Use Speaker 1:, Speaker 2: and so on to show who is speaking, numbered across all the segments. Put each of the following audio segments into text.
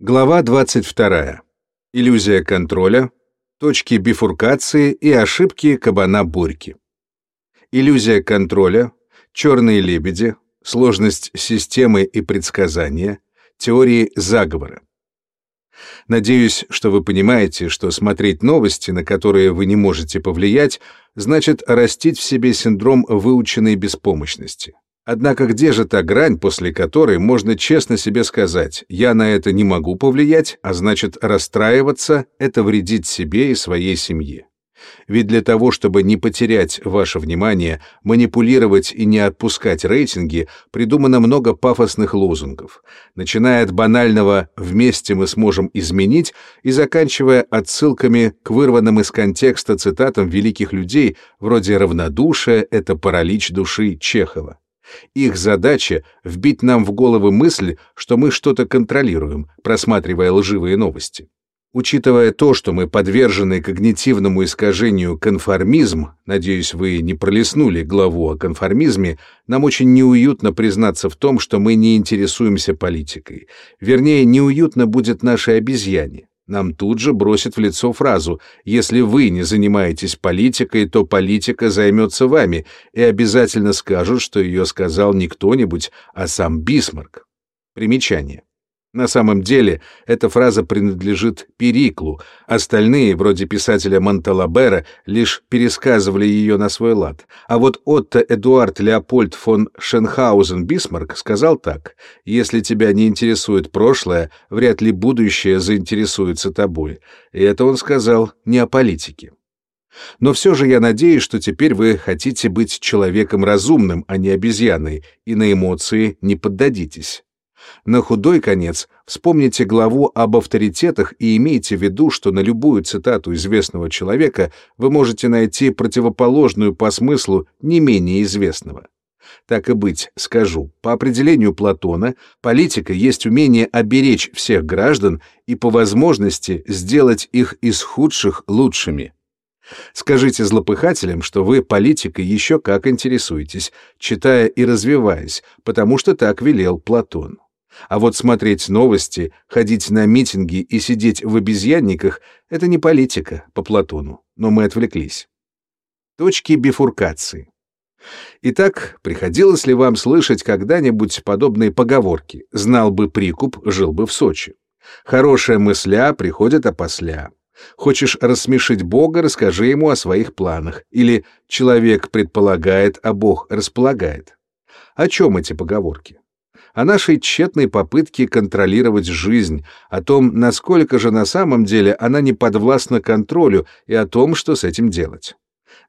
Speaker 1: Глава 22. Иллюзия контроля, точки бифуркации и ошибки кабана-бурьки. Иллюзия контроля, черные лебеди, сложность системы и предсказания, теории заговора. Надеюсь, что вы понимаете, что смотреть новости, на которые вы не можете повлиять, значит растить в себе синдром выученной беспомощности. Однако где же та грань, после которой можно честно себе сказать «я на это не могу повлиять», а значит расстраиваться — это вредить себе и своей семье? Ведь для того, чтобы не потерять ваше внимание, манипулировать и не отпускать рейтинги, придумано много пафосных лозунгов, начиная от банального «вместе мы сможем изменить» и заканчивая отсылками к вырванным из контекста цитатам великих людей вроде «равнодушие — это паралич души» Чехова. Их задача — вбить нам в головы мысль, что мы что-то контролируем, просматривая лживые новости. Учитывая то, что мы подвержены когнитивному искажению конформизм, надеюсь, вы не пролистнули главу о конформизме, нам очень неуютно признаться в том, что мы не интересуемся политикой. Вернее, неуютно будет нашей обезьяне нам тут же бросят в лицо фразу «Если вы не занимаетесь политикой, то политика займется вами» и обязательно скажут, что ее сказал не кто-нибудь, а сам Бисмарк. Примечание. На самом деле, эта фраза принадлежит Периклу, остальные, вроде писателя Монталамбера, лишь пересказывали ее на свой лад. А вот Отто Эдуард Леопольд фон Шенхаузен-Бисмарк сказал так, «Если тебя не интересует прошлое, вряд ли будущее заинтересуется тобой». И это он сказал не о политике. Но все же я надеюсь, что теперь вы хотите быть человеком разумным, а не обезьяной, и на эмоции не поддадитесь. На худой конец вспомните главу об авторитетах и имейте в виду, что на любую цитату известного человека вы можете найти противоположную по смыслу не менее известного. Так и быть, скажу, по определению Платона, политика есть умение оберечь всех граждан и по возможности сделать их из худших лучшими. Скажите злопыхателям, что вы политикой еще как интересуетесь, читая и развиваясь, потому что так велел Платон. А вот смотреть новости, ходить на митинги и сидеть в обезьянниках — это не политика, по Платону, но мы отвлеклись. Точки бифуркации. Итак, приходилось ли вам слышать когда-нибудь подобные поговорки «знал бы прикуп, жил бы в Сочи»? «Хорошая мысля приходит опосля». «Хочешь рассмешить Бога, расскажи ему о своих планах» или «человек предполагает, а Бог располагает». О чем эти поговорки? О нашей тщетной попытке контролировать жизнь, о том, насколько же на самом деле она не подвластна контролю и о том, что с этим делать.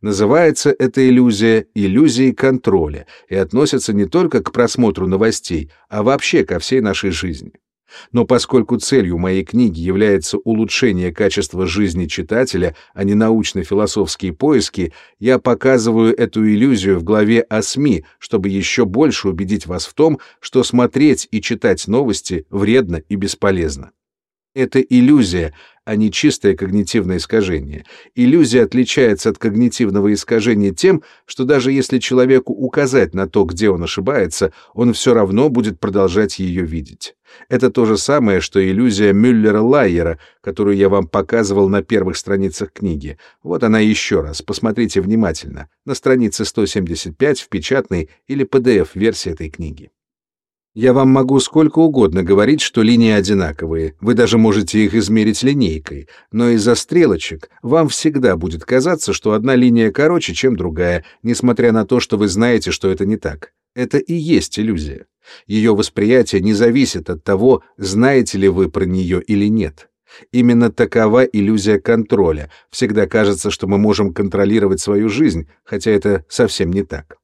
Speaker 1: Называется эта иллюзия иллюзией контроля и относится не только к просмотру новостей, а вообще ко всей нашей жизни. Но поскольку целью моей книги является улучшение качества жизни читателя, а не научно-философские поиски, я показываю эту иллюзию в главе о СМИ, чтобы еще больше убедить вас в том, что смотреть и читать новости вредно и бесполезно. Это иллюзия, а не чистое когнитивное искажение. Иллюзия отличается от когнитивного искажения тем, что даже если человеку указать на то, где он ошибается, он все равно будет продолжать ее видеть. Это то же самое, что иллюзия Мюллера-Лайера, которую я вам показывал на первых страницах книги. Вот она еще раз, посмотрите внимательно, на странице 175 в печатной или PDF-версии этой книги. Я вам могу сколько угодно говорить, что линии одинаковые, вы даже можете их измерить линейкой, но из-за стрелочек вам всегда будет казаться, что одна линия короче, чем другая, несмотря на то, что вы знаете, что это не так. Это и есть иллюзия. Ее восприятие не зависит от того, знаете ли вы про нее или нет. Именно такова иллюзия контроля. Всегда кажется, что мы можем контролировать свою жизнь, хотя это совсем не так.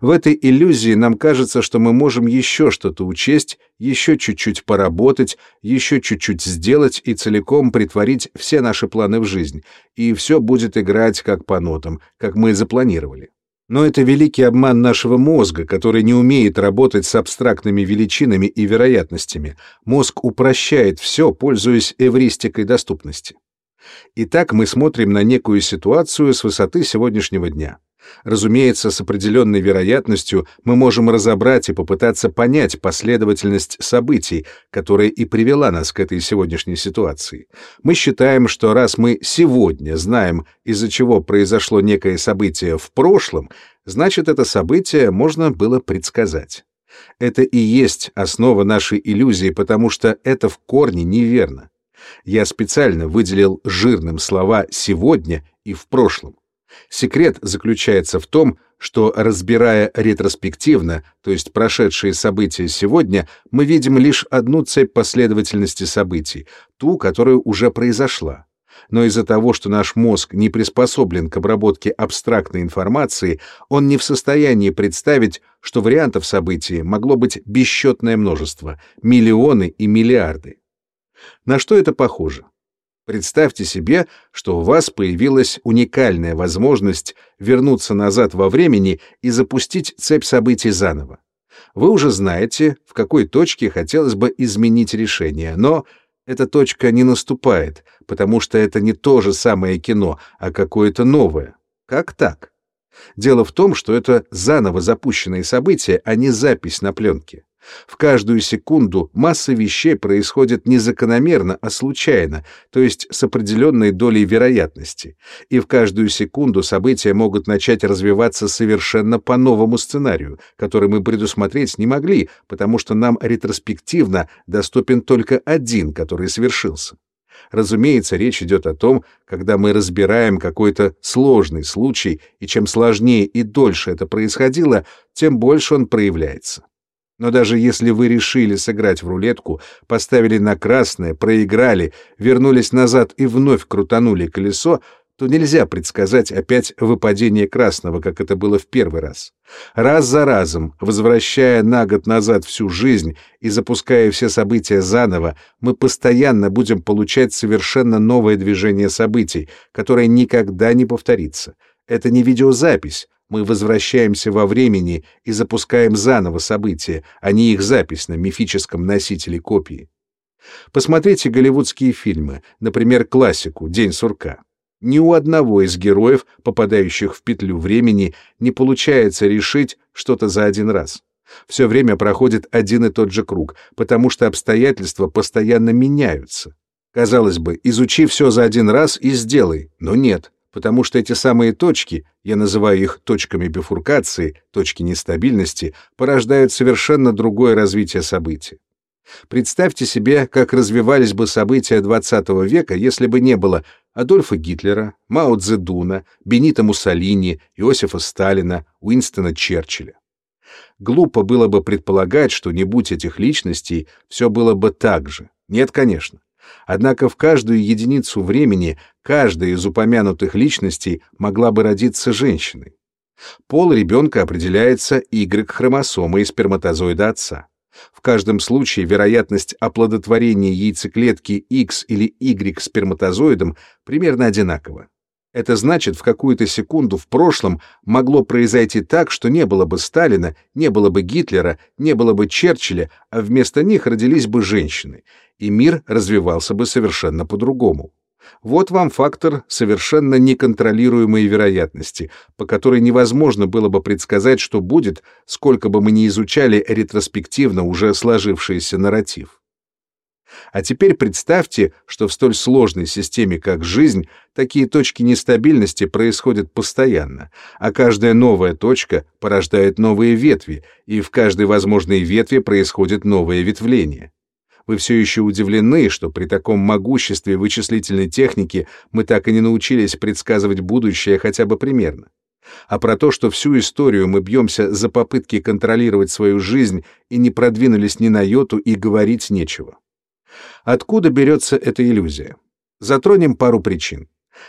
Speaker 1: В этой иллюзии нам кажется, что мы можем еще что-то учесть, еще чуть-чуть поработать, еще чуть-чуть сделать и целиком притворить все наши планы в жизнь, и все будет играть как по нотам, как мы запланировали. Но это великий обман нашего мозга, который не умеет работать с абстрактными величинами и вероятностями. Мозг упрощает все, пользуясь эвристикой доступности. Итак, мы смотрим на некую ситуацию с высоты сегодняшнего дня. Разумеется, с определенной вероятностью мы можем разобрать и попытаться понять последовательность событий, которая и привела нас к этой сегодняшней ситуации. Мы считаем, что раз мы сегодня знаем, из-за чего произошло некое событие в прошлом, значит, это событие можно было предсказать. Это и есть основа нашей иллюзии, потому что это в корне неверно. Я специально выделил жирным слова «сегодня» и «в прошлом». Секрет заключается в том, что, разбирая ретроспективно, то есть прошедшие события сегодня, мы видим лишь одну цепь последовательности событий, ту, которая уже произошла. Но из-за того, что наш мозг не приспособлен к обработке абстрактной информации, он не в состоянии представить, что вариантов событий могло быть бесчетное множество, миллионы и миллиарды. На что это похоже? Представьте себе, что у вас появилась уникальная возможность вернуться назад во времени и запустить цепь событий заново. Вы уже знаете, в какой точке хотелось бы изменить решение, но эта точка не наступает, потому что это не то же самое кино, а какое-то новое. Как так? Дело в том, что это заново запущенные события, а не запись на пленке. В каждую секунду масса вещей происходит не закономерно, а случайно, то есть с определенной долей вероятности. И в каждую секунду события могут начать развиваться совершенно по новому сценарию, который мы предусмотреть не могли, потому что нам ретроспективно доступен только один, который совершился. Разумеется, речь идет о том, когда мы разбираем какой-то сложный случай, и чем сложнее и дольше это происходило, тем больше он проявляется. Но даже если вы решили сыграть в рулетку, поставили на красное, проиграли, вернулись назад и вновь крутанули колесо, то нельзя предсказать опять выпадение красного, как это было в первый раз. Раз за разом, возвращая на год назад всю жизнь и запуская все события заново, мы постоянно будем получать совершенно новое движение событий, которое никогда не повторится. Это не видеозапись, мы возвращаемся во времени и запускаем заново события, а не их запись на мифическом носителе копии. Посмотрите голливудские фильмы, например, классику «День сурка». Ни у одного из героев, попадающих в петлю времени, не получается решить что-то за один раз. Все время проходит один и тот же круг, потому что обстоятельства постоянно меняются. Казалось бы, изучи все за один раз и сделай, но нет потому что эти самые точки, я называю их точками бифуркации, точки нестабильности, порождают совершенно другое развитие событий. Представьте себе, как развивались бы события XX века, если бы не было Адольфа Гитлера, Мао Цзэдуна, Бенита Муссолини, Иосифа Сталина, Уинстона Черчилля. Глупо было бы предполагать, что не будь этих личностей, все было бы так же. Нет, конечно. Однако в каждую единицу времени каждая из упомянутых личностей могла бы родиться женщиной. Пол ребенка определяется Y-хромосомой сперматозоида отца. В каждом случае вероятность оплодотворения яйцеклетки X или Y сперматозоидом примерно одинакова. Это значит, в какую-то секунду в прошлом могло произойти так, что не было бы Сталина, не было бы Гитлера, не было бы Черчилля, а вместо них родились бы женщины, и мир развивался бы совершенно по-другому. Вот вам фактор совершенно неконтролируемой вероятности, по которой невозможно было бы предсказать, что будет, сколько бы мы ни изучали ретроспективно уже сложившийся нарратив. А теперь представьте, что в столь сложной системе, как жизнь, такие точки нестабильности происходят постоянно, а каждая новая точка порождает новые ветви, и в каждой возможной ветви происходит новое ветвление. Вы все еще удивлены, что при таком могуществе вычислительной техники мы так и не научились предсказывать будущее хотя бы примерно. А про то, что всю историю мы бьемся за попытки контролировать свою жизнь и не продвинулись ни на йоту, и говорить нечего. Откуда берется эта иллюзия? Затронем пару причин.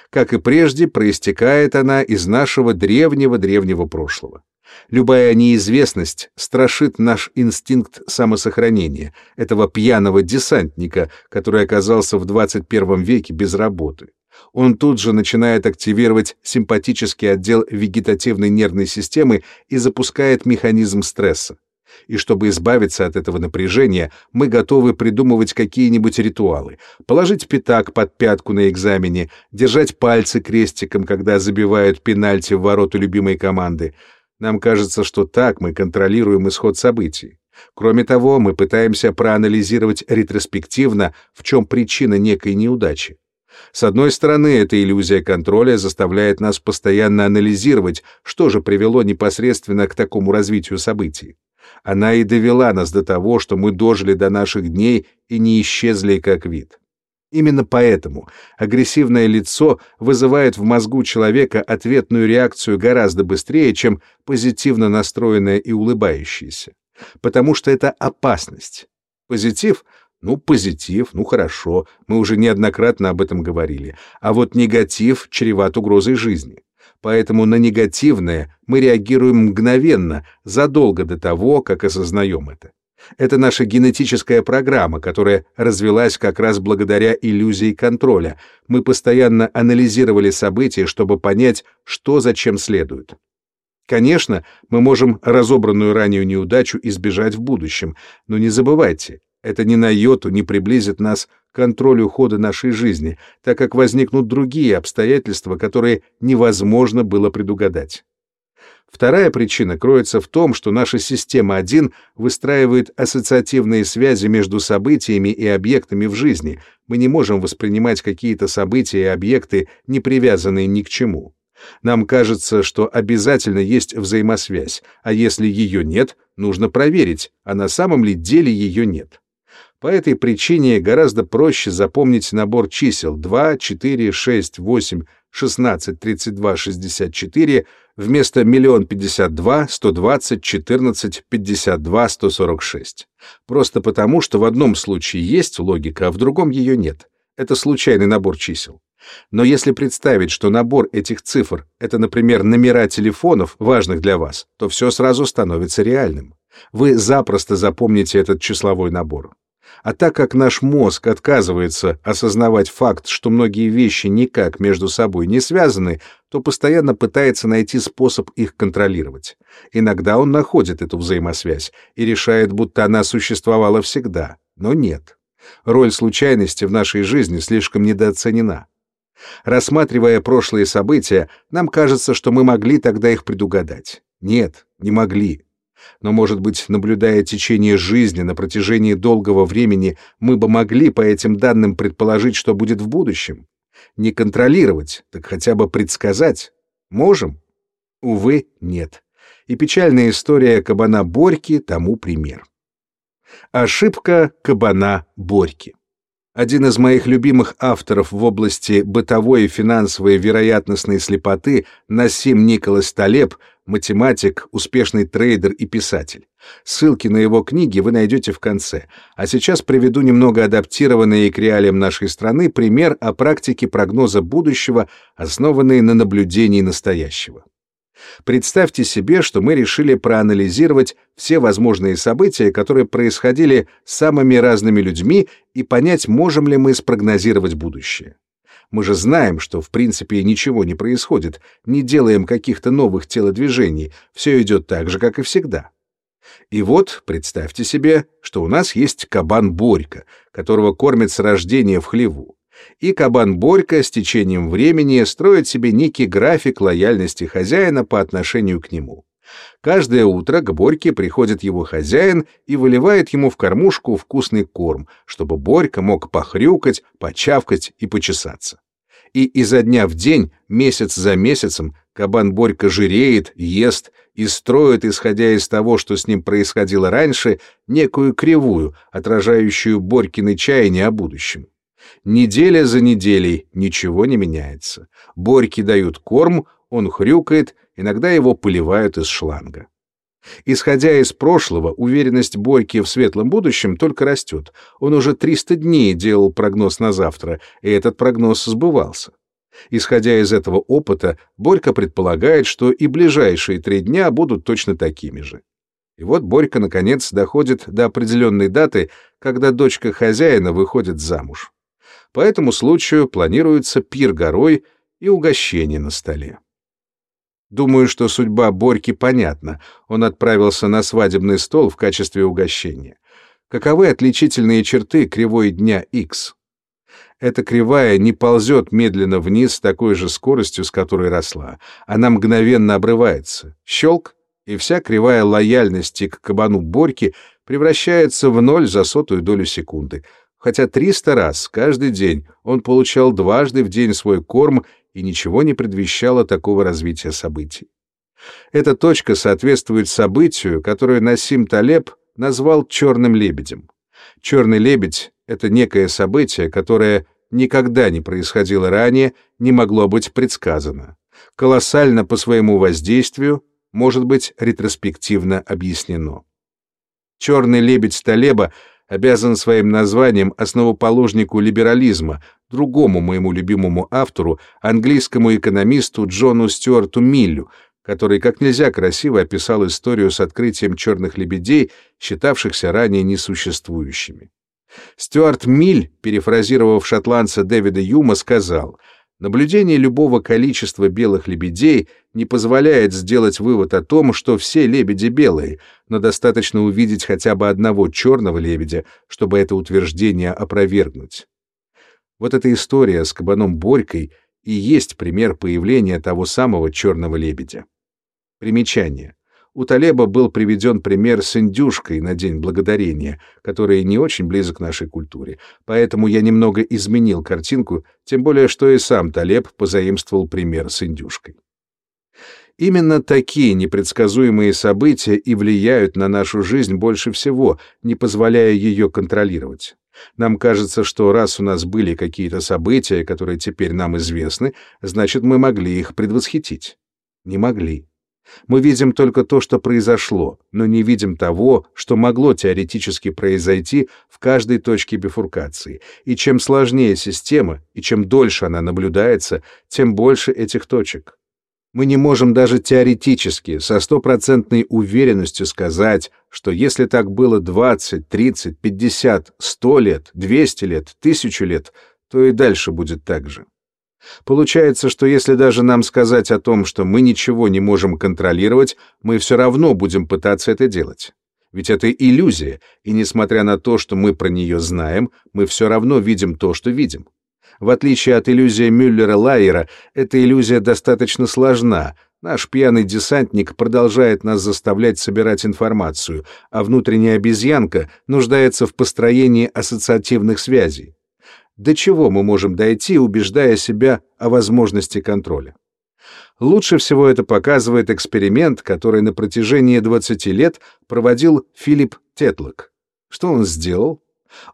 Speaker 1: Как и прежде, проистекает она из нашего древнего-древнего прошлого. Любая неизвестность страшит наш инстинкт самосохранения, этого пьяного десантника, который оказался в 21 веке без работы. Он тут же начинает активировать симпатический отдел вегетативной нервной системы и запускает механизм стресса. И чтобы избавиться от этого напряжения, мы готовы придумывать какие-нибудь ритуалы. Положить пятак под пятку на экзамене, держать пальцы крестиком, когда забивают пенальти в ворота любимой команды. Нам кажется, что так мы контролируем исход событий. Кроме того, мы пытаемся проанализировать ретроспективно, в чем причина некой неудачи. С одной стороны, эта иллюзия контроля заставляет нас постоянно анализировать, что же привело непосредственно к такому развитию событий. Она и довела нас до того, что мы дожили до наших дней и не исчезли как вид. Именно поэтому агрессивное лицо вызывает в мозгу человека ответную реакцию гораздо быстрее, чем позитивно настроенное и улыбающееся. Потому что это опасность. Позитив ну, позитив, ну хорошо, мы уже неоднократно об этом говорили. А вот негатив чреват угрозой жизни. Поэтому на негативное мы реагируем мгновенно, задолго до того, как осознаем это. Это наша генетическая программа, которая развелась как раз благодаря иллюзии контроля. Мы постоянно анализировали события, чтобы понять, что зачем следует. Конечно, мы можем разобранную ранее неудачу избежать в будущем, но не забывайте, это ни на йоту не приблизит нас контролю хода нашей жизни, так как возникнут другие обстоятельства, которые невозможно было предугадать. Вторая причина кроется в том, что наша система 1 выстраивает ассоциативные связи между событиями и объектами в жизни. Мы не можем воспринимать какие-то события и объекты, не привязанные ни к чему. Нам кажется, что обязательно есть взаимосвязь, а если ее нет, нужно проверить, а на самом ли деле ее нет. По этой причине гораздо проще запомнить набор чисел 2, 4, 6, 8, 16, 32, 64 вместо 1 52 120 14 52 146. Просто потому, что в одном случае есть логика, а в другом ее нет. Это случайный набор чисел. Но если представить, что набор этих цифр — это, например, номера телефонов, важных для вас, то все сразу становится реальным. Вы запросто запомните этот числовой набор. А так как наш мозг отказывается осознавать факт, что многие вещи никак между собой не связаны, то постоянно пытается найти способ их контролировать. Иногда он находит эту взаимосвязь и решает, будто она существовала всегда, но нет. Роль случайности в нашей жизни слишком недооценена. Рассматривая прошлые события, нам кажется, что мы могли тогда их предугадать. Нет, не могли. Но, может быть, наблюдая течение жизни на протяжении долгого времени, мы бы могли по этим данным предположить, что будет в будущем. Не контролировать, так хотя бы предсказать. Можем? Увы, нет. И печальная история кабана Борьки тому пример. Ошибка кабана Борьки. Один из моих любимых авторов в области бытовой и финансовой вероятностной слепоты Насим Николас Талеб математик, успешный трейдер и писатель. Ссылки на его книги вы найдете в конце. А сейчас приведу немного адаптированный к реалиям нашей страны пример о практике прогноза будущего, основанный на наблюдении настоящего. Представьте себе, что мы решили проанализировать все возможные события, которые происходили с самыми разными людьми, и понять, можем ли мы спрогнозировать будущее. Мы же знаем, что в принципе ничего не происходит, не делаем каких-то новых телодвижений, все идет так же, как и всегда. И вот, представьте себе, что у нас есть кабан Борька, которого кормят с рождения в хлеву. И кабан Борька с течением времени строит себе некий график лояльности хозяина по отношению к нему. Каждое утро к Борьке приходит его хозяин и выливает ему в кормушку вкусный корм, чтобы Борька мог похрюкать, почавкать и почесаться. И изо дня в день, месяц за месяцем, кабан Борька жиреет, ест и строит, исходя из того, что с ним происходило раньше, некую кривую, отражающую Борькины чаяния о будущем. Неделя за неделей ничего не меняется. Борьки дают корм, он хрюкает, иногда его поливают из шланга. Исходя из прошлого, уверенность Бойки в светлом будущем только растет. Он уже 300 дней делал прогноз на завтра, и этот прогноз сбывался. Исходя из этого опыта, Борька предполагает, что и ближайшие три дня будут точно такими же. И вот Борька, наконец, доходит до определенной даты, когда дочка хозяина выходит замуж. По этому случаю планируется пир горой и угощение на столе. Думаю, что судьба Борьки понятна. Он отправился на свадебный стол в качестве угощения. Каковы отличительные черты кривой дня X? Эта кривая не ползет медленно вниз с такой же скоростью, с которой росла. Она мгновенно обрывается. Щелк, и вся кривая лояльности к кабану Борьки превращается в ноль за сотую долю секунды. Хотя 300 раз каждый день он получал дважды в день свой корм, и ничего не предвещало такого развития событий. Эта точка соответствует событию, которое Насим Талеб назвал «черным лебедем». Черный лебедь — это некое событие, которое никогда не происходило ранее, не могло быть предсказано. Колоссально по своему воздействию, может быть ретроспективно объяснено. Черный лебедь Талеба обязан своим названием основоположнику либерализма, другому моему любимому автору, английскому экономисту Джону Стюарту Миллю, который как нельзя красиво описал историю с открытием черных лебедей, считавшихся ранее несуществующими. Стюарт Миль, перефразировав шотландца Дэвида Юма, сказал — Наблюдение любого количества белых лебедей не позволяет сделать вывод о том, что все лебеди белые, но достаточно увидеть хотя бы одного черного лебедя, чтобы это утверждение опровергнуть. Вот эта история с кабаном Борькой и есть пример появления того самого черного лебедя. Примечание. У Талеба был приведен пример с индюшкой на День Благодарения, который не очень близок к нашей культуре, поэтому я немного изменил картинку, тем более что и сам Талеб позаимствовал пример с индюшкой. Именно такие непредсказуемые события и влияют на нашу жизнь больше всего, не позволяя ее контролировать. Нам кажется, что раз у нас были какие-то события, которые теперь нам известны, значит, мы могли их предвосхитить. Не могли. Мы видим только то, что произошло, но не видим того, что могло теоретически произойти в каждой точке бифуркации. И чем сложнее система, и чем дольше она наблюдается, тем больше этих точек. Мы не можем даже теоретически со стопроцентной уверенностью сказать, что если так было 20, 30, 50, 100 лет, 200 лет, 1000 лет, то и дальше будет так же. Получается, что если даже нам сказать о том, что мы ничего не можем контролировать, мы все равно будем пытаться это делать. Ведь это иллюзия, и несмотря на то, что мы про нее знаем, мы все равно видим то, что видим. В отличие от иллюзии Мюллера-Лайера, эта иллюзия достаточно сложна. Наш пьяный десантник продолжает нас заставлять собирать информацию, а внутренняя обезьянка нуждается в построении ассоциативных связей до чего мы можем дойти, убеждая себя о возможности контроля. Лучше всего это показывает эксперимент, который на протяжении 20 лет проводил Филипп Тетлок. Что он сделал?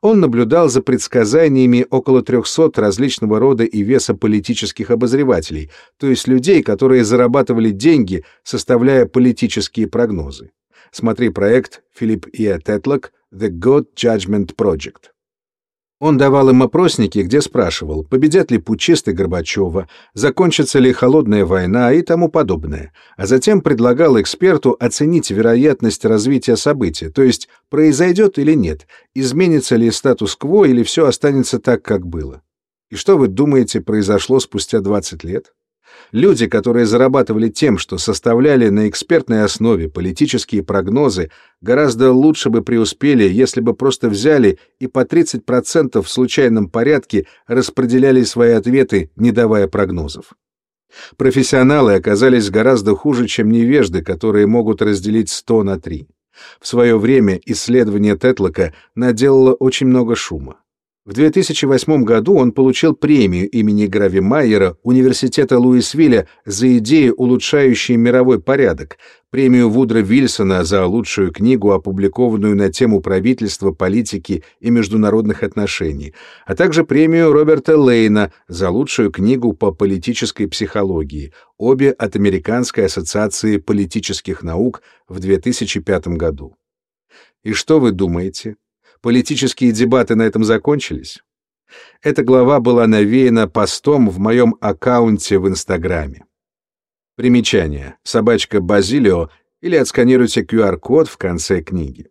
Speaker 1: Он наблюдал за предсказаниями около 300 различного рода и веса политических обозревателей, то есть людей, которые зарабатывали деньги, составляя политические прогнозы. Смотри проект Филипп И. Тетлок «The God Judgment Project». Он давал им опросники, где спрашивал, победят ли путчисты Горбачева, закончится ли холодная война и тому подобное, а затем предлагал эксперту оценить вероятность развития события, то есть произойдет или нет, изменится ли статус-кво или все останется так, как было. И что вы думаете произошло спустя 20 лет? Люди, которые зарабатывали тем, что составляли на экспертной основе политические прогнозы, гораздо лучше бы преуспели, если бы просто взяли и по 30% в случайном порядке распределяли свои ответы, не давая прогнозов. Профессионалы оказались гораздо хуже, чем невежды, которые могут разделить 100 на 3. В свое время исследование Тетлока наделало очень много шума. В 2008 году он получил премию имени Грави Майера Университета Луисвилля за идеи, улучшающие мировой порядок, премию Вудра Вильсона за лучшую книгу, опубликованную на тему правительства, политики и международных отношений, а также премию Роберта Лейна за лучшую книгу по политической психологии, обе от Американской ассоциации политических наук в 2005 году. И что вы думаете? Политические дебаты на этом закончились. Эта глава была навеяна постом в моем аккаунте в Инстаграме. Примечание. Собачка Базилио или отсканируйте QR-код в конце книги.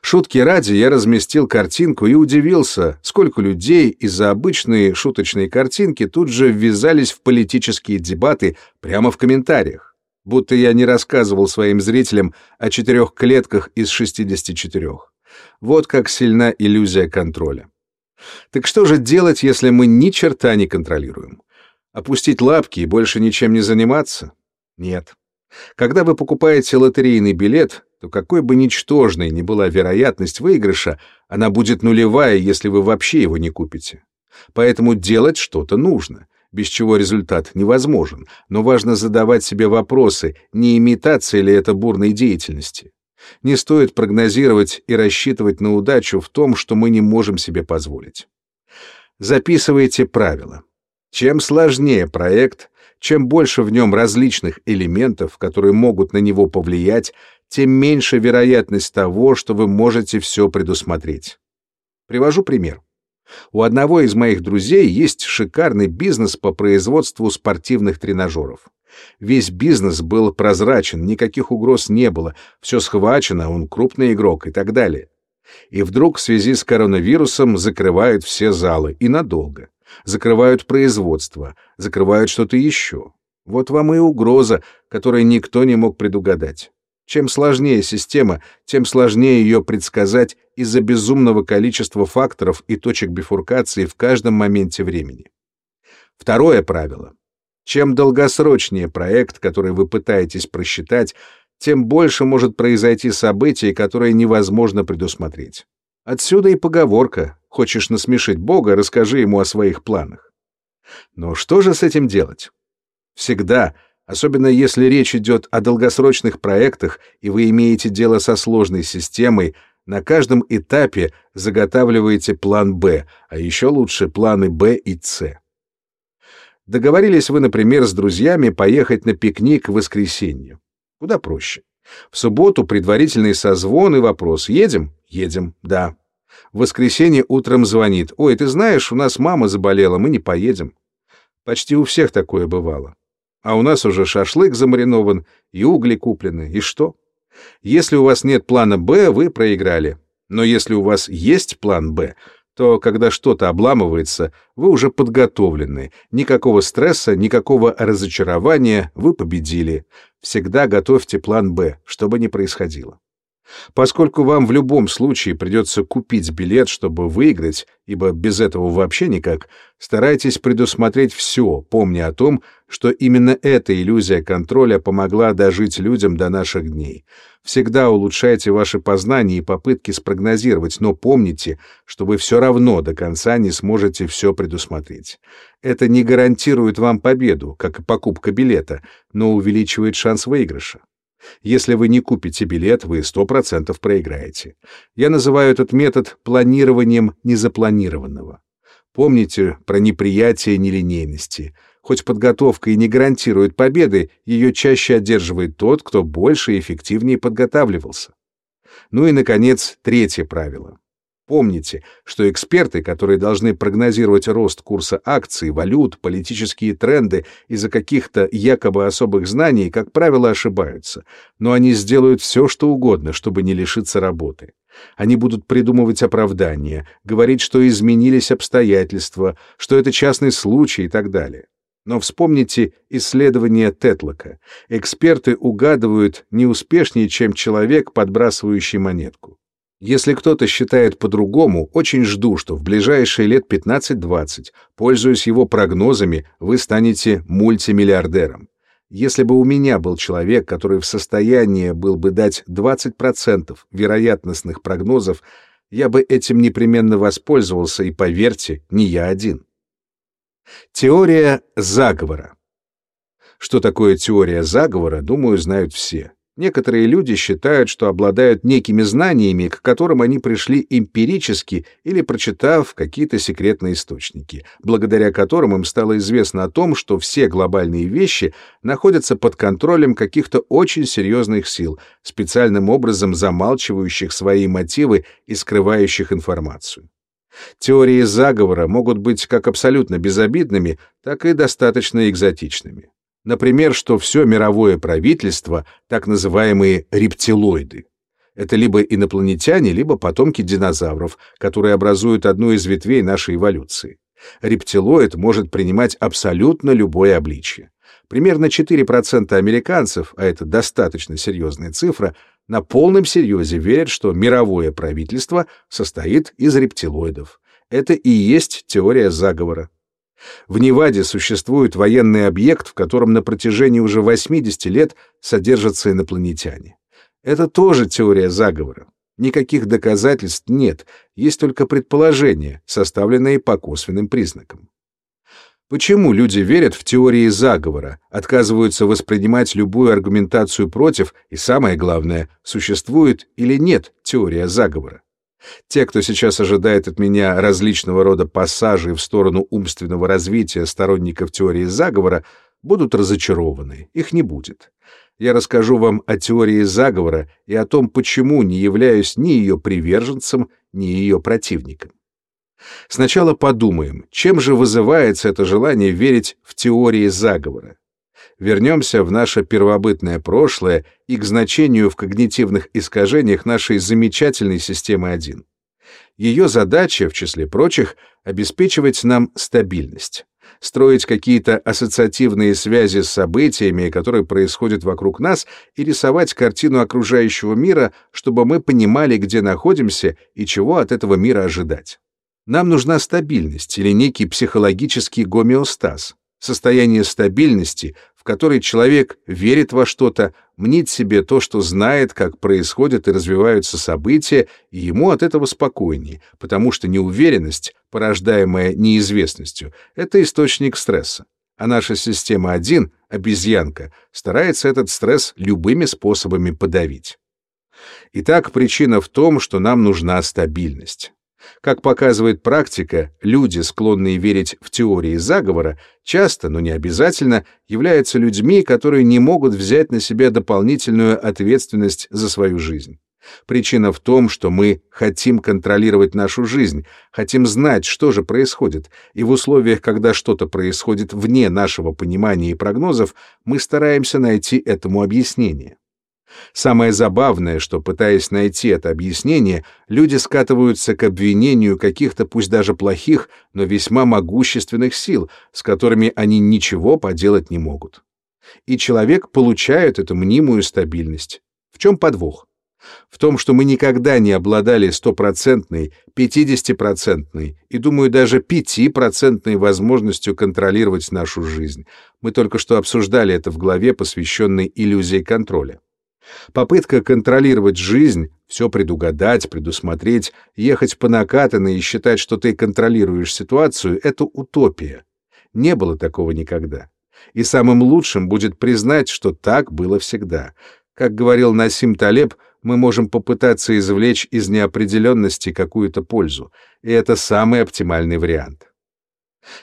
Speaker 1: Шутки ради я разместил картинку и удивился, сколько людей из-за обычной шуточной картинки тут же ввязались в политические дебаты прямо в комментариях. Будто я не рассказывал своим зрителям о четырех клетках из 64. Вот как сильна иллюзия контроля. Так что же делать, если мы ни черта не контролируем? Опустить лапки и больше ничем не заниматься? Нет. Когда вы покупаете лотерейный билет, то какой бы ничтожной ни была вероятность выигрыша, она будет нулевая, если вы вообще его не купите. Поэтому делать что-то нужно, без чего результат невозможен, но важно задавать себе вопросы, не имитация ли это бурной деятельности. Не стоит прогнозировать и рассчитывать на удачу в том, что мы не можем себе позволить. Записывайте правила. Чем сложнее проект, чем больше в нем различных элементов, которые могут на него повлиять, тем меньше вероятность того, что вы можете все предусмотреть. Привожу пример. У одного из моих друзей есть шикарный бизнес по производству спортивных тренажеров. Весь бизнес был прозрачен, никаких угроз не было, все схвачено, он крупный игрок и так далее. И вдруг в связи с коронавирусом закрывают все залы, и надолго. Закрывают производство, закрывают что-то еще. Вот вам и угроза, которую никто не мог предугадать. Чем сложнее система, тем сложнее ее предсказать из-за безумного количества факторов и точек бифуркации в каждом моменте времени. Второе правило. Чем долгосрочнее проект, который вы пытаетесь просчитать, тем больше может произойти событий, которые невозможно предусмотреть. Отсюда и поговорка «Хочешь насмешить Бога, расскажи ему о своих планах». Но что же с этим делать? Всегда – Особенно если речь идет о долгосрочных проектах, и вы имеете дело со сложной системой, на каждом этапе заготавливаете план «Б», а еще лучше планы «Б» и «С». Договорились вы, например, с друзьями поехать на пикник в воскресенье. Куда проще. В субботу предварительный созвон и вопрос «Едем?» «Едем, да». В воскресенье утром звонит «Ой, ты знаешь, у нас мама заболела, мы не поедем». Почти у всех такое бывало а у нас уже шашлык замаринован и угли куплены. И что? Если у вас нет плана «Б», вы проиграли. Но если у вас есть план «Б», то когда что-то обламывается, вы уже подготовлены. Никакого стресса, никакого разочарования, вы победили. Всегда готовьте план «Б», что бы ни происходило. Поскольку вам в любом случае придется купить билет, чтобы выиграть, ибо без этого вообще никак, старайтесь предусмотреть все, помня о том, что именно эта иллюзия контроля помогла дожить людям до наших дней. Всегда улучшайте ваши познания и попытки спрогнозировать, но помните, что вы все равно до конца не сможете все предусмотреть. Это не гарантирует вам победу, как и покупка билета, но увеличивает шанс выигрыша. Если вы не купите билет, вы 100% проиграете. Я называю этот метод планированием незапланированного. Помните про неприятие нелинейности. Хоть подготовка и не гарантирует победы, ее чаще одерживает тот, кто больше и эффективнее подготавливался. Ну и, наконец, третье правило. Помните, что эксперты, которые должны прогнозировать рост курса акций, валют, политические тренды из-за каких-то якобы особых знаний, как правило, ошибаются, но они сделают все, что угодно, чтобы не лишиться работы. Они будут придумывать оправдания, говорить, что изменились обстоятельства, что это частный случай и так далее. Но вспомните исследование Тетлока. Эксперты угадывают не успешнее, чем человек, подбрасывающий монетку. Если кто-то считает по-другому, очень жду, что в ближайшие лет 15-20, пользуясь его прогнозами, вы станете мультимиллиардером. Если бы у меня был человек, который в состоянии был бы дать 20% вероятностных прогнозов, я бы этим непременно воспользовался, и, поверьте, не я один. Теория заговора. Что такое теория заговора, думаю, знают все. Некоторые люди считают, что обладают некими знаниями, к которым они пришли эмпирически или прочитав какие-то секретные источники, благодаря которым им стало известно о том, что все глобальные вещи находятся под контролем каких-то очень серьезных сил, специальным образом замалчивающих свои мотивы и скрывающих информацию. Теории заговора могут быть как абсолютно безобидными, так и достаточно экзотичными. Например, что все мировое правительство — так называемые рептилоиды. Это либо инопланетяне, либо потомки динозавров, которые образуют одну из ветвей нашей эволюции. Рептилоид может принимать абсолютно любое обличье. Примерно 4% американцев, а это достаточно серьезная цифра, на полном серьезе верят, что мировое правительство состоит из рептилоидов. Это и есть теория заговора. В Неваде существует военный объект, в котором на протяжении уже 80 лет содержатся инопланетяне. Это тоже теория заговора. Никаких доказательств нет, есть только предположения, составленные по косвенным признакам. Почему люди верят в теории заговора, отказываются воспринимать любую аргументацию против, и самое главное, существует или нет теория заговора? Те, кто сейчас ожидает от меня различного рода пассажей в сторону умственного развития сторонников теории заговора, будут разочарованы, их не будет. Я расскажу вам о теории заговора и о том, почему не являюсь ни ее приверженцем, ни ее противником. Сначала подумаем, чем же вызывается это желание верить в теории заговора. Вернемся в наше первобытное прошлое и к значению в когнитивных искажениях нашей замечательной системы 1. Ее задача, в числе прочих, обеспечивать нам стабильность, строить какие-то ассоциативные связи с событиями, которые происходят вокруг нас, и рисовать картину окружающего мира, чтобы мы понимали, где находимся и чего от этого мира ожидать. Нам нужна стабильность или некий психологический гомеостаз, состояние стабильности, в которой человек верит во что-то, мнит себе то, что знает, как происходят и развиваются события, и ему от этого спокойнее, потому что неуверенность, порождаемая неизвестностью, это источник стресса. А наша система 1, обезьянка, старается этот стресс любыми способами подавить. Итак, причина в том, что нам нужна стабильность. Как показывает практика, люди, склонные верить в теории заговора, часто, но не обязательно, являются людьми, которые не могут взять на себя дополнительную ответственность за свою жизнь. Причина в том, что мы хотим контролировать нашу жизнь, хотим знать, что же происходит, и в условиях, когда что-то происходит вне нашего понимания и прогнозов, мы стараемся найти этому объяснение. Самое забавное, что, пытаясь найти это объяснение, люди скатываются к обвинению каких-то, пусть даже плохих, но весьма могущественных сил, с которыми они ничего поделать не могут. И человек получает эту мнимую стабильность. В чем подвох? В том, что мы никогда не обладали стопроцентной, пятидесятипроцентной и, думаю, даже пятипроцентной возможностью контролировать нашу жизнь. Мы только что обсуждали это в главе, посвященной иллюзии контроля. Попытка контролировать жизнь, все предугадать, предусмотреть, ехать по накатанной и считать, что ты контролируешь ситуацию — это утопия. Не было такого никогда. И самым лучшим будет признать, что так было всегда. Как говорил Насим Талеб, мы можем попытаться извлечь из неопределенности какую-то пользу, и это самый оптимальный вариант.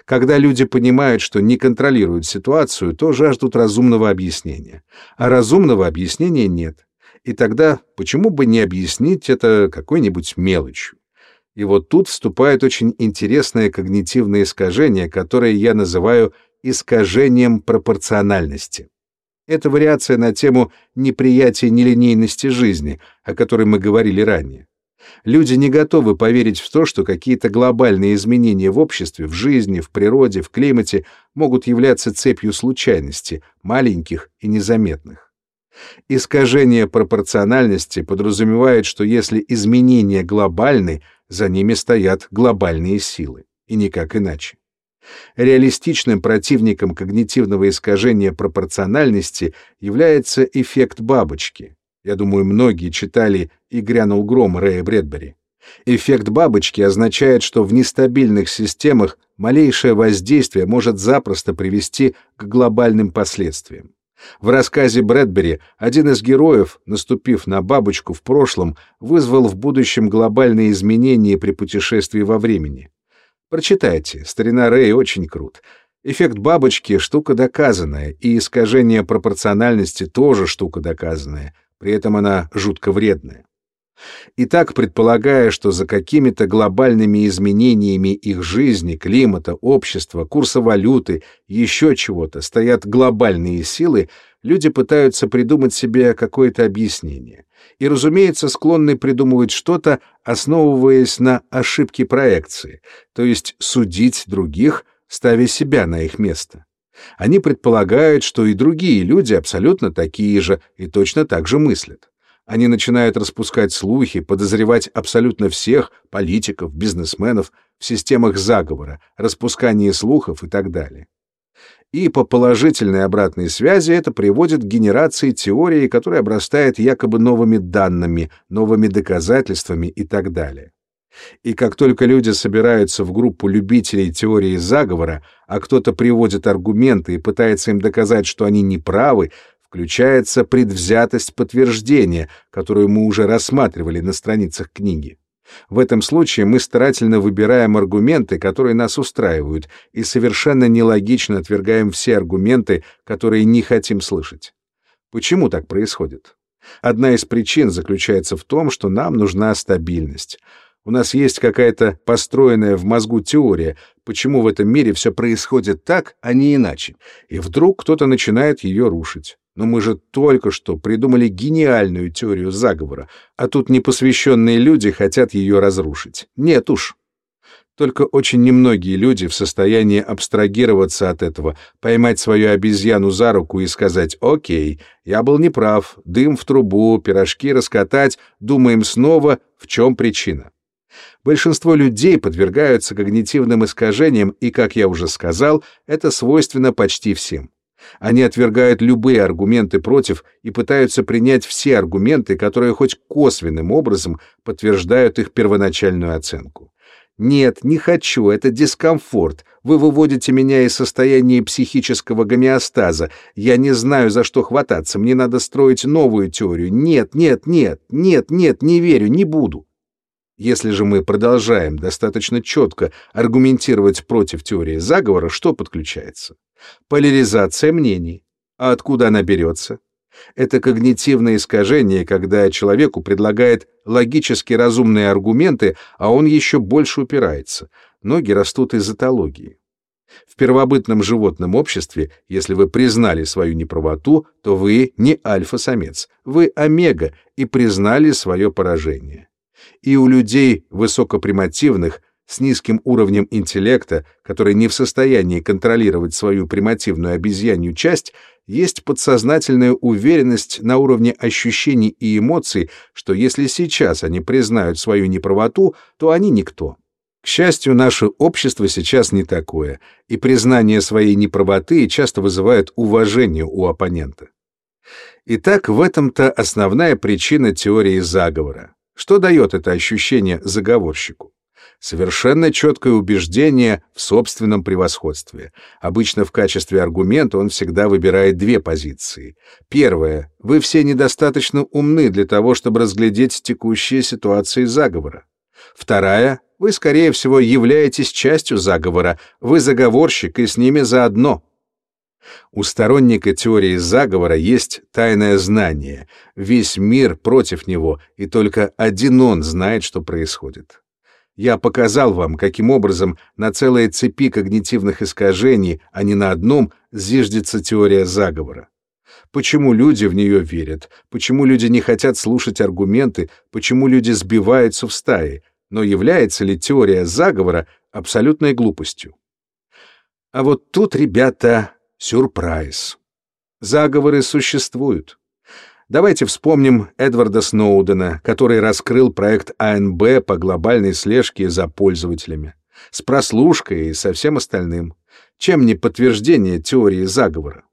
Speaker 1: Когда люди понимают, что не контролируют ситуацию, то жаждут разумного объяснения. А разумного объяснения нет. И тогда почему бы не объяснить это какой-нибудь мелочью? И вот тут вступает очень интересное когнитивное искажение, которое я называю искажением пропорциональности. Это вариация на тему неприятия нелинейности жизни, о которой мы говорили ранее. Люди не готовы поверить в то, что какие-то глобальные изменения в обществе, в жизни, в природе, в климате могут являться цепью случайности, маленьких и незаметных. Искажение пропорциональности подразумевает, что если изменения глобальны, за ними стоят глобальные силы, и никак иначе. Реалистичным противником когнитивного искажения пропорциональности является эффект бабочки. Я думаю, многие читали «И грянул гром» Рэя Брэдбери. Эффект бабочки означает, что в нестабильных системах малейшее воздействие может запросто привести к глобальным последствиям. В рассказе Брэдбери один из героев, наступив на бабочку в прошлом, вызвал в будущем глобальные изменения при путешествии во времени. Прочитайте, старина Рэй очень крут. Эффект бабочки — штука доказанная, и искажение пропорциональности тоже штука доказанная. При этом она жутко вредная. Итак, предполагая, что за какими-то глобальными изменениями их жизни, климата, общества, курса валюты, еще чего-то стоят глобальные силы, люди пытаются придумать себе какое-то объяснение. И, разумеется, склонны придумывать что-то, основываясь на ошибке проекции, то есть судить других, ставя себя на их место. Они предполагают, что и другие люди абсолютно такие же и точно так же мыслят. Они начинают распускать слухи, подозревать абсолютно всех политиков, бизнесменов в системах заговора, распускании слухов и так далее. И по положительной обратной связи это приводит к генерации теории, которая обрастает якобы новыми данными, новыми доказательствами и так далее. И как только люди собираются в группу любителей теории заговора, а кто-то приводит аргументы и пытается им доказать, что они не правы, включается предвзятость подтверждения, которую мы уже рассматривали на страницах книги. В этом случае мы старательно выбираем аргументы, которые нас устраивают, и совершенно нелогично отвергаем все аргументы, которые не хотим слышать. Почему так происходит? Одна из причин заключается в том, что нам нужна стабильность. У нас есть какая-то построенная в мозгу теория, почему в этом мире все происходит так, а не иначе. И вдруг кто-то начинает ее рушить. Но мы же только что придумали гениальную теорию заговора, а тут непосвященные люди хотят ее разрушить. Нет уж. Только очень немногие люди в состоянии абстрагироваться от этого, поймать свою обезьяну за руку и сказать «Окей, я был неправ, дым в трубу, пирожки раскатать, думаем снова, в чем причина». Большинство людей подвергаются когнитивным искажениям, и, как я уже сказал, это свойственно почти всем. Они отвергают любые аргументы против и пытаются принять все аргументы, которые хоть косвенным образом подтверждают их первоначальную оценку. Нет, не хочу, это дискомфорт. Вы выводите меня из состояния психического гомеостаза. Я не знаю, за что хвататься. Мне надо строить новую теорию. Нет, нет, нет, нет, нет, не верю, не буду. Если же мы продолжаем достаточно четко аргументировать против теории заговора, что подключается? Поляризация мнений. А откуда она берется? Это когнитивное искажение, когда человеку предлагает логически разумные аргументы, а он еще больше упирается. Ноги растут из этологии. В первобытном животном обществе, если вы признали свою неправоту, то вы не альфа-самец, вы омега и признали свое поражение и у людей высокопримативных с низким уровнем интеллекта, которые не в состоянии контролировать свою примативную обезьянью часть, есть подсознательная уверенность на уровне ощущений и эмоций, что если сейчас они признают свою неправоту, то они никто. К счастью, наше общество сейчас не такое, и признание своей неправоты часто вызывает уважение у оппонента. Итак, в этом-то основная причина теории заговора. Что дает это ощущение заговорщику? Совершенно четкое убеждение в собственном превосходстве. Обычно в качестве аргумента он всегда выбирает две позиции. Первая — вы все недостаточно умны для того, чтобы разглядеть текущие ситуации заговора. Вторая — вы, скорее всего, являетесь частью заговора, вы заговорщик и с ними заодно. У сторонника теории заговора есть тайное знание. Весь мир против него, и только один он знает, что происходит. Я показал вам, каким образом на целой цепи когнитивных искажений, а не на одном, зиждется теория заговора. Почему люди в нее верят? Почему люди не хотят слушать аргументы? Почему люди сбиваются в стаи? Но является ли теория заговора абсолютной глупостью? А вот тут, ребята, Сюрприз. Заговоры существуют. Давайте вспомним Эдварда Сноудена, который раскрыл проект АНБ по глобальной слежке за пользователями, с прослушкой и со всем остальным. Чем не подтверждение теории заговора?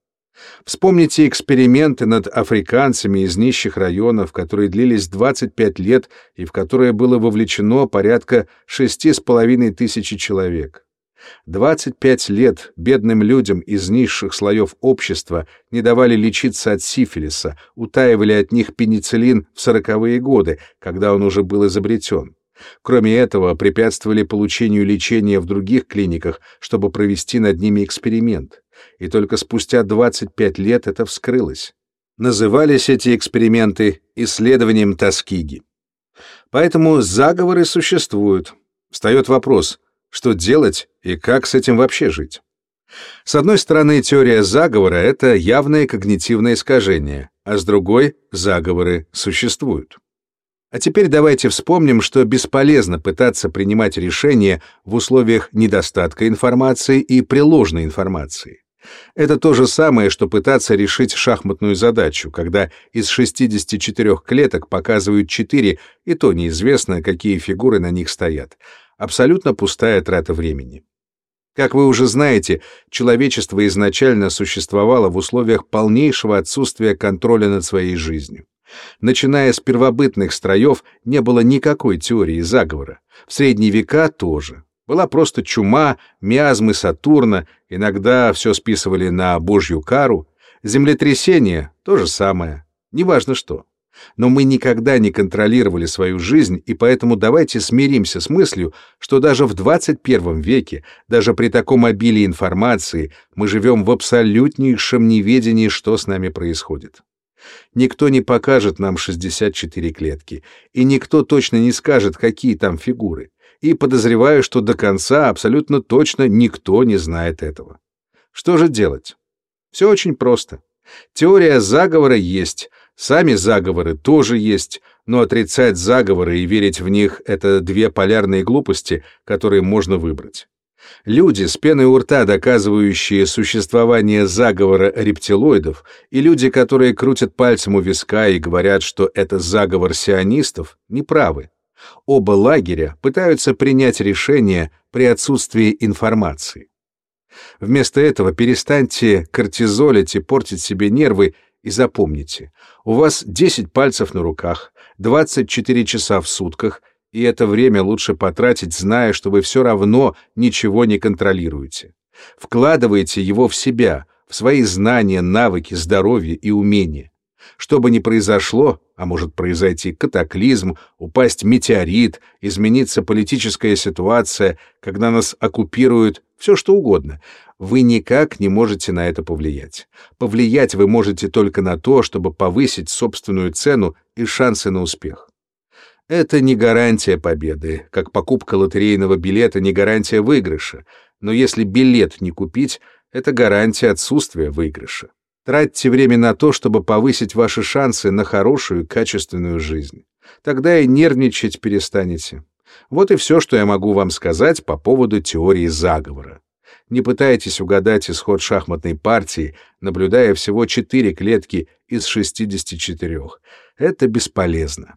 Speaker 1: Вспомните эксперименты над африканцами из нищих районов, которые длились 25 лет и в которые было вовлечено порядка 6,5 тысячи человек. 25 лет бедным людям из низших слоев общества не давали лечиться от сифилиса, утаивали от них пенициллин в сороковые годы, когда он уже был изобретен. Кроме этого, препятствовали получению лечения в других клиниках, чтобы провести над ними эксперимент. И только спустя 25 лет это вскрылось. Назывались эти эксперименты исследованием Тоскиги. Поэтому заговоры существуют. Встает вопрос — что делать и как с этим вообще жить? С одной стороны, теория заговора — это явное когнитивное искажение, а с другой — заговоры существуют. А теперь давайте вспомним, что бесполезно пытаться принимать решения в условиях недостатка информации и приложной информации. Это то же самое, что пытаться решить шахматную задачу, когда из 64 клеток показывают 4, и то неизвестно, какие фигуры на них стоят. Абсолютно пустая трата времени. Как вы уже знаете, человечество изначально существовало в условиях полнейшего отсутствия контроля над своей жизнью. Начиная с первобытных строев не было никакой теории заговора. В средние века тоже. Была просто чума, миазмы Сатурна, иногда все списывали на божью кару. Землетрясение — то же самое. Неважно что. Но мы никогда не контролировали свою жизнь, и поэтому давайте смиримся с мыслью, что даже в 21 веке, даже при таком обилии информации, мы живем в абсолютнейшем неведении, что с нами происходит. Никто не покажет нам 64 клетки, и никто точно не скажет, какие там фигуры и подозреваю, что до конца абсолютно точно никто не знает этого. Что же делать? Все очень просто. Теория заговора есть, сами заговоры тоже есть, но отрицать заговоры и верить в них — это две полярные глупости, которые можно выбрать. Люди с пеной у рта, доказывающие существование заговора рептилоидов, и люди, которые крутят пальцем у виска и говорят, что это заговор сионистов, неправы. Оба лагеря пытаются принять решение при отсутствии информации. Вместо этого перестаньте кортизолить и портить себе нервы и запомните, у вас 10 пальцев на руках, 24 часа в сутках, и это время лучше потратить, зная, что вы все равно ничего не контролируете. Вкладывайте его в себя, в свои знания, навыки, здоровье и умения. Что бы ни произошло, а может произойти катаклизм, упасть метеорит, измениться политическая ситуация, когда нас оккупируют, все что угодно, вы никак не можете на это повлиять. Повлиять вы можете только на то, чтобы повысить собственную цену и шансы на успех. Это не гарантия победы, как покупка лотерейного билета не гарантия выигрыша, но если билет не купить, это гарантия отсутствия выигрыша. Тратьте время на то, чтобы повысить ваши шансы на хорошую, качественную жизнь. Тогда и нервничать перестанете. Вот и все, что я могу вам сказать по поводу теории заговора. Не пытайтесь угадать исход шахматной партии, наблюдая всего четыре клетки из 64. Это бесполезно.